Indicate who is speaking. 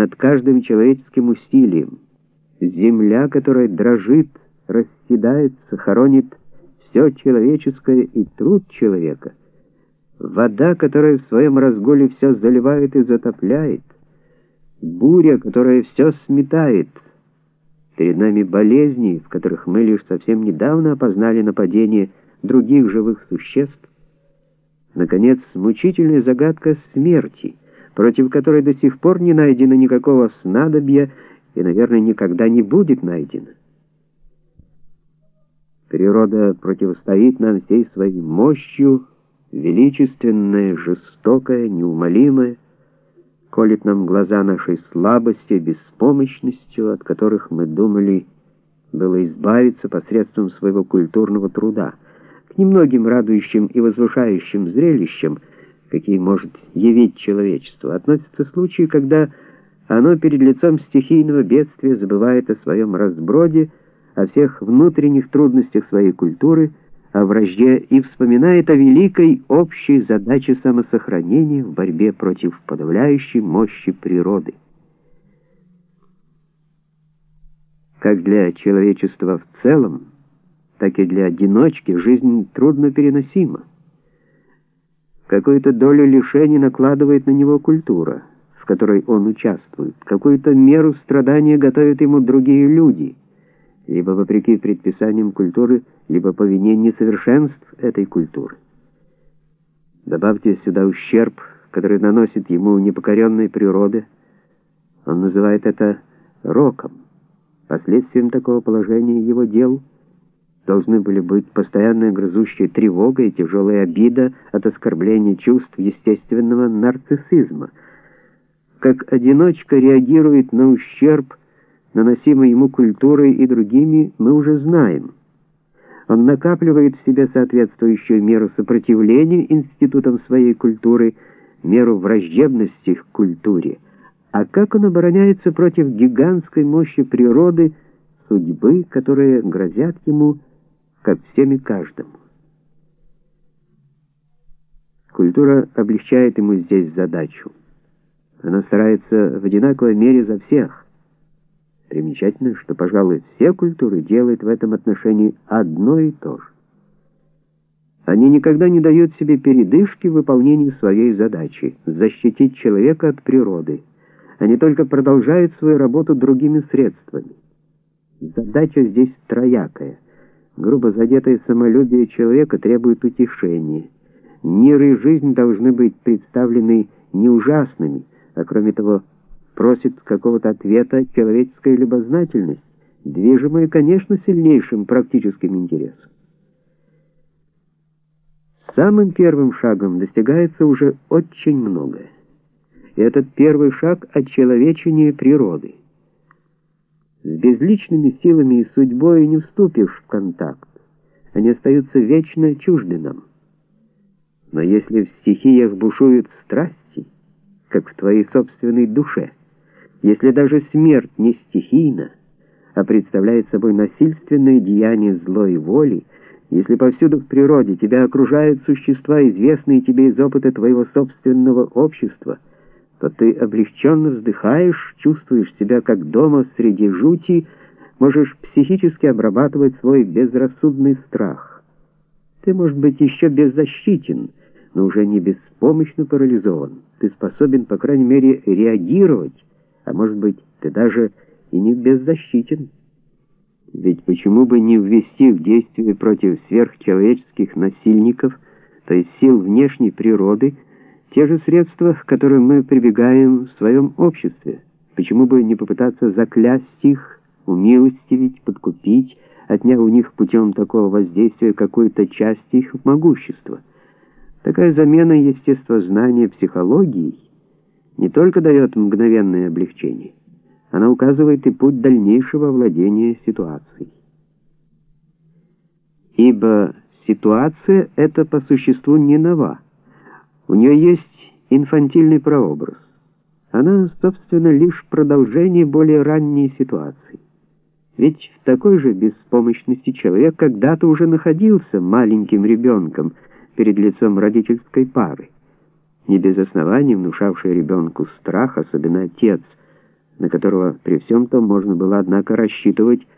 Speaker 1: над каждым человеческим усилием. Земля, которая дрожит, расседается, хоронит все человеческое и труд человека. Вода, которая в своем разгуле все заливает и затопляет. Буря, которая все сметает. Перед нами болезни, в которых мы лишь совсем недавно опознали нападение других живых существ. Наконец, мучительная загадка смерти, против которой до сих пор не найдено никакого снадобья и, наверное, никогда не будет найдено. Природа противостоит нам всей своей мощью, величественная, жестокая, неумолимая, колет нам глаза нашей слабости, беспомощностью, от которых мы думали было избавиться посредством своего культурного труда. К немногим радующим и возвышающим зрелищам, какие может явить человечество, относятся случаи, когда оно перед лицом стихийного бедствия забывает о своем разброде, о всех внутренних трудностях своей культуры, о вражде и вспоминает о великой общей задаче самосохранения в борьбе против подавляющей мощи природы. Как для человечества в целом, так и для одиночки жизнь трудно переносима. Какую-то долю лишений накладывает на него культура, в которой он участвует, какую-то меру страдания готовят ему другие люди — либо вопреки предписаниям культуры, либо по вине несовершенств этой культуры. Добавьте сюда ущерб, который наносит ему непокоренной природы. Он называет это роком. Последствием такого положения его дел должны были быть постоянная грызущая тревога и тяжелая обида от оскорбления чувств естественного нарциссизма. Как одиночка реагирует на ущерб, наносимый ему культурой и другими, мы уже знаем. Он накапливает в себе соответствующую меру сопротивления институтам своей культуры, меру враждебности к культуре. А как он обороняется против гигантской мощи природы, судьбы, которые грозят ему, как всеми каждому? Культура облегчает ему здесь задачу. Она старается в одинаковой мере за всех – Примечательно, что, пожалуй, все культуры делают в этом отношении одно и то же. Они никогда не дают себе передышки в выполнении своей задачи — защитить человека от природы. Они только продолжают свою работу другими средствами. Задача здесь троякая. Грубо задетое самолюбие человека требует утешения. Мир и жизнь должны быть представлены не ужасными, а кроме того, просит какого-то ответа человеческая любознательность, движимая, конечно, сильнейшим практическим интересом. Самым первым шагом достигается уже очень многое. И этот первый шаг — отчеловечения природы. С безличными силами и судьбой не вступишь в контакт. Они остаются вечно чужды нам. Но если в стихиях бушуют страсти, как в твоей собственной душе — если даже смерть не стихийна, а представляет собой насильственное деяние злой воли, если повсюду в природе тебя окружают существа, известные тебе из опыта твоего собственного общества, то ты облегченно вздыхаешь, чувствуешь себя как дома среди жути, можешь психически обрабатывать свой безрассудный страх. Ты, может быть, еще беззащитен, но уже не беспомощно парализован. Ты способен, по крайней мере, реагировать, а может быть, ты даже и не беззащитен. Ведь почему бы не ввести в действие против сверхчеловеческих насильников, то есть сил внешней природы, те же средства, к которым мы прибегаем в своем обществе? Почему бы не попытаться заклясть их, умилостивить, подкупить, отняв у них путем такого воздействия какую-то часть их могущества? Такая замена естествознания психологией не только дает мгновенное облегчение, она указывает и путь дальнейшего владения ситуацией. Ибо ситуация эта по существу не нова. У нее есть инфантильный прообраз. Она, собственно, лишь продолжение более ранней ситуации. Ведь в такой же беспомощности человек когда-то уже находился маленьким ребенком перед лицом родительской пары не без оснований внушавший ребенку страх, особенно отец, на которого при всем том можно было, однако, рассчитывать